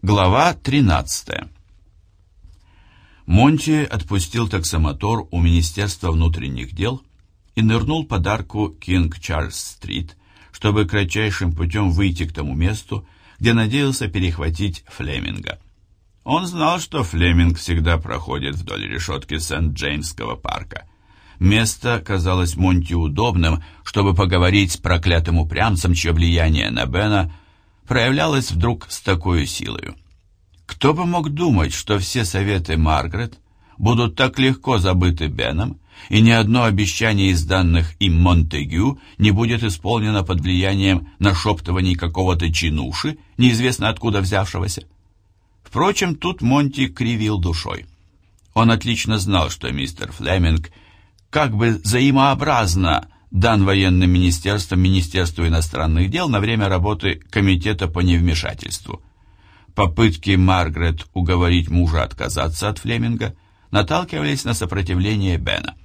Глава 13 Монти отпустил таксомотор у Министерства внутренних дел и нырнул под арку Кинг-Чарльз-стрит, чтобы кратчайшим путем выйти к тому месту, где надеялся перехватить Флеминга. Он знал, что Флеминг всегда проходит вдоль решетки Сент-Джеймского парка. Место казалось Монти удобным, чтобы поговорить с проклятым упрямцем, чье влияние на Бена – проявлялась вдруг с такой силой. Кто бы мог думать, что все советы Маргарет будут так легко забыты Беном, и ни одно обещание из данных им Монтегю не будет исполнено под влиянием нашептываний какого-то чинуши, неизвестно откуда взявшегося. Впрочем, тут Монти кривил душой. Он отлично знал, что мистер Флеминг как бы взаимообразно дан военным министерством Министерству иностранных дел на время работы Комитета по невмешательству. Попытки Маргарет уговорить мужа отказаться от Флеминга наталкивались на сопротивление Бена.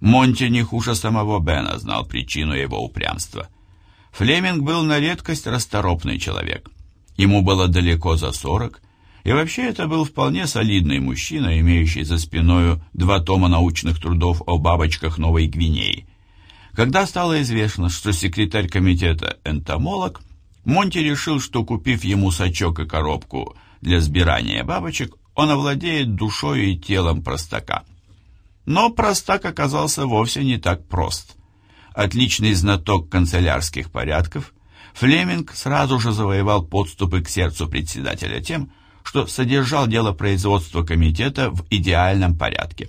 Монти не хуже самого Бена знал причину его упрямства. Флеминг был на редкость расторопный человек. Ему было далеко за сорок, и вообще это был вполне солидный мужчина, имеющий за спиною два тома научных трудов о бабочках Новой Гвинеи – когда стало известно, что секретарь комитета энтомолог, Монти решил, что купив ему сачок и коробку для сбирания бабочек, он овладеет душой и телом простака. Но простак оказался вовсе не так прост. Отличный знаток канцелярских порядков, Флеминг сразу же завоевал подступы к сердцу председателя тем, что содержал дело производства комитета в идеальном порядке.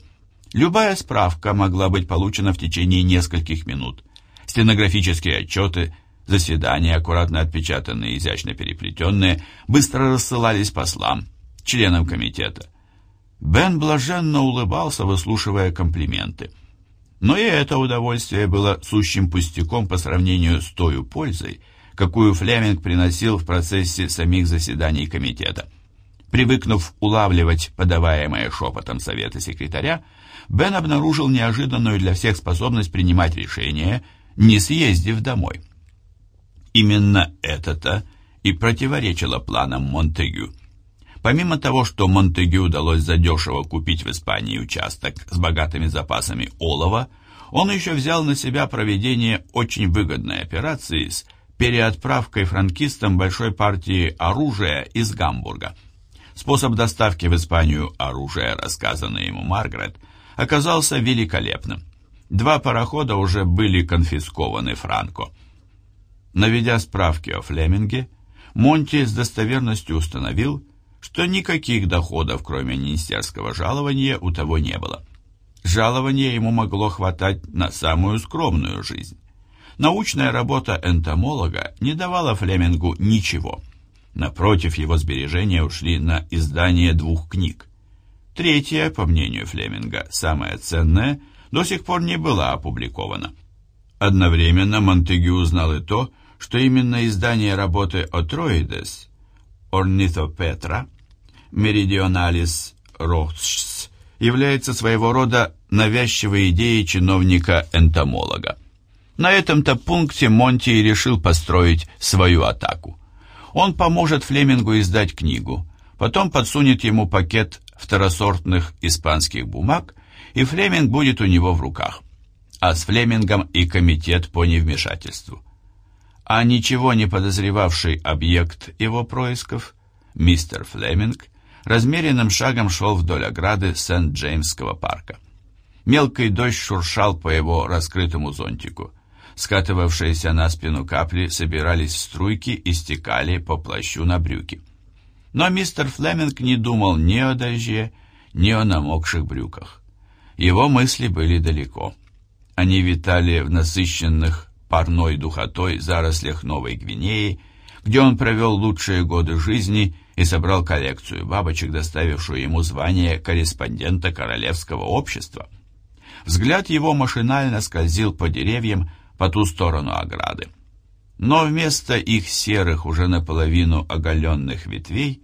Любая справка могла быть получена в течение нескольких минут. Стенографические отчеты, заседания, аккуратно отпечатанные, изящно переплетенные, быстро рассылались послам, членам комитета. Бен блаженно улыбался, выслушивая комплименты. Но и это удовольствие было сущим пустяком по сравнению с той пользой, какую Флеминг приносил в процессе самих заседаний комитета. Привыкнув улавливать подаваемые шепотом советы секретаря, Бен обнаружил неожиданную для всех способность принимать решения, не съездив домой. Именно это-то и противоречило планам Монтегю. Помимо того, что Монтегю удалось задешево купить в Испании участок с богатыми запасами олова, он еще взял на себя проведение очень выгодной операции с переотправкой франкистам большой партии оружия из Гамбурга. Способ доставки в Испанию оружия, рассказанный ему Маргарет, оказался великолепным. Два парохода уже были конфискованы Франко. Наведя справки о Флеминге, Монти с достоверностью установил, что никаких доходов, кроме министерского жалования, у того не было. Жалование ему могло хватать на самую скромную жизнь. Научная работа энтомолога не давала Флемингу ничего. Напротив, его сбережения ушли на издание двух книг. Третья, по мнению Флеминга, самая ценная, до сих пор не была опубликована. Одновременно Монтегю узнал и то, что именно издание работы Отроидес, Орнитопетра, Меридионалис Рохсс является своего рода навязчивой идеей чиновника-энтомолога. На этом-то пункте Монти решил построить свою атаку. Он поможет Флемингу издать книгу, потом подсунет ему пакет второсортных испанских бумаг, и Флеминг будет у него в руках, а с Флемингом и комитет по невмешательству. А ничего не подозревавший объект его происков, мистер Флеминг, размеренным шагом шел вдоль ограды Сент-Джеймского парка. Мелкий дождь шуршал по его раскрытому зонтику. Скатывавшиеся на спину капли собирались в струйки и стекали по плащу на брюки. Но мистер Флеминг не думал ни о дожде, ни о намокших брюках. Его мысли были далеко. Они витали в насыщенных парной духотой зарослях Новой Гвинеи, где он провел лучшие годы жизни и собрал коллекцию бабочек, доставившую ему звание корреспондента Королевского общества. Взгляд его машинально скользил по деревьям по ту сторону ограды. Но вместо их серых, уже наполовину оголенных ветвей,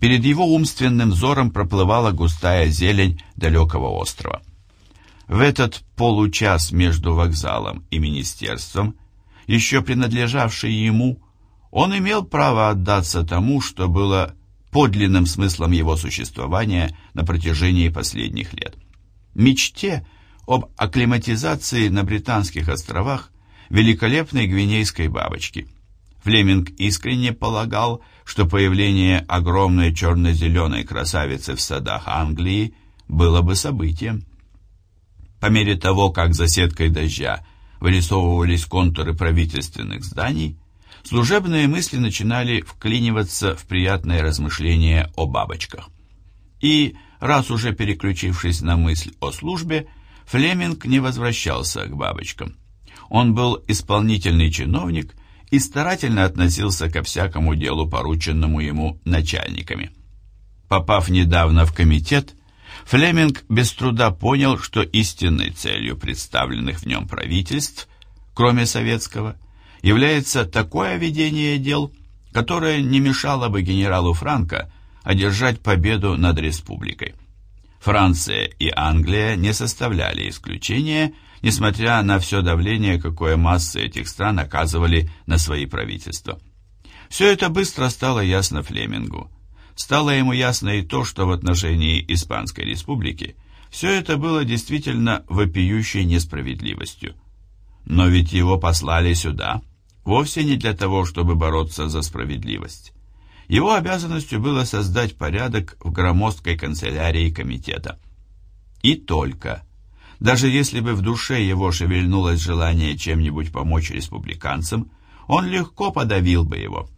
перед его умственным взором проплывала густая зелень далекого острова. В этот получас между вокзалом и министерством, еще принадлежавший ему, он имел право отдаться тому, что было подлинным смыслом его существования на протяжении последних лет. Мечте об акклиматизации на Британских островах великолепной гвинейской бабочки. Флеминг искренне полагал, что появление огромной черно-зеленой красавицы в садах Англии было бы событием. По мере того, как за сеткой дождя вырисовывались контуры правительственных зданий, служебные мысли начинали вклиниваться в приятные размышления о бабочках. И, раз уже переключившись на мысль о службе, Флеминг не возвращался к бабочкам. Он был исполнительный чиновник и старательно относился ко всякому делу, порученному ему начальниками. Попав недавно в комитет, Флеминг без труда понял, что истинной целью представленных в нем правительств, кроме советского, является такое ведение дел, которое не мешало бы генералу Франко одержать победу над республикой. Франция и Англия не составляли исключения, несмотря на все давление, какое массы этих стран оказывали на свои правительства. Все это быстро стало ясно Флемингу. Стало ему ясно и то, что в отношении Испанской республики все это было действительно вопиющей несправедливостью. Но ведь его послали сюда вовсе не для того, чтобы бороться за справедливость. Его обязанностью было создать порядок в громоздкой канцелярии комитета. И только. Даже если бы в душе его шевельнулось желание чем-нибудь помочь республиканцам, он легко подавил бы его.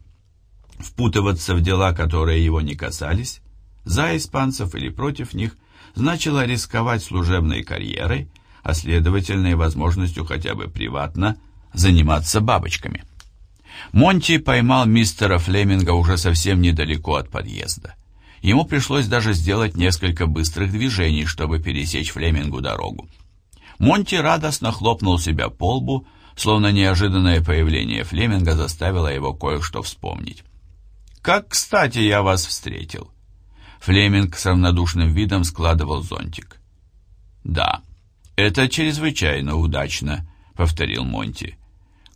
Впутываться в дела, которые его не касались, за испанцев или против них, значило рисковать служебной карьерой, а следовательно и возможностью хотя бы приватно заниматься бабочками. Монти поймал мистера Флеминга уже совсем недалеко от подъезда. Ему пришлось даже сделать несколько быстрых движений, чтобы пересечь Флемингу дорогу. Монти радостно хлопнул себя по лбу, словно неожиданное появление Флеминга заставило его кое-что вспомнить. «Как кстати я вас встретил!» Флеминг с равнодушным видом складывал зонтик. «Да, это чрезвычайно удачно», — повторил Монти.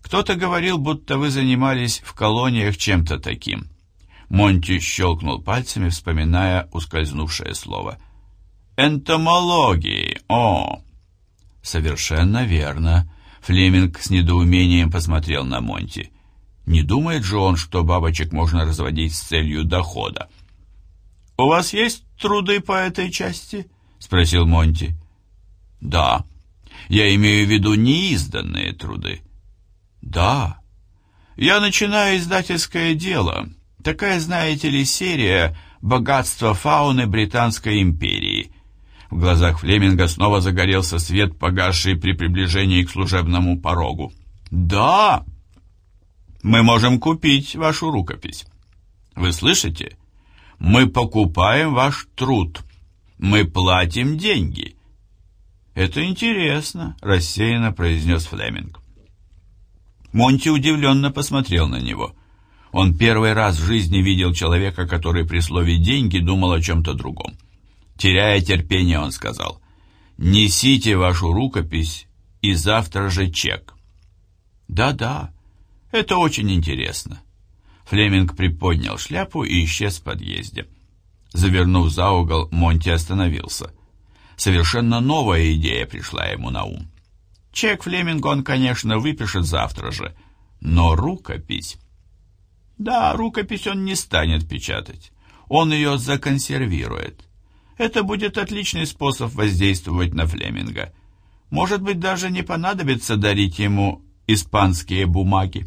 Кто-то говорил, будто вы занимались в колониях чем-то таким. Монти щелкнул пальцами, вспоминая ускользнувшее слово. «Энтомологии! О!» «Совершенно верно!» Флеминг с недоумением посмотрел на Монти. «Не думает же он, что бабочек можно разводить с целью дохода?» «У вас есть труды по этой части?» — спросил Монти. «Да. Я имею в виду неизданные труды. Да. Я начинаю издательское дело. Такая, знаете ли, серия «Богатство фауны Британской империи». В глазах Флеминга снова загорелся свет, погасший при приближении к служебному порогу. «Да! Мы можем купить вашу рукопись. Вы слышите? Мы покупаем ваш труд. Мы платим деньги». «Это интересно», — рассеянно произнес Флеминг. Монти удивленно посмотрел на него. Он первый раз в жизни видел человека, который при слове «деньги» думал о чем-то другом. Теряя терпение, он сказал, «Несите вашу рукопись и завтра же чек». «Да-да, это очень интересно». Флеминг приподнял шляпу и исчез в подъезде. Завернув за угол, Монти остановился. Совершенно новая идея пришла ему на ум. Чек Флеминг он, конечно, выпишет завтра же, но рукопись... Да, рукопись он не станет печатать. Он ее законсервирует. Это будет отличный способ воздействовать на Флеминга. Может быть, даже не понадобится дарить ему испанские бумаги.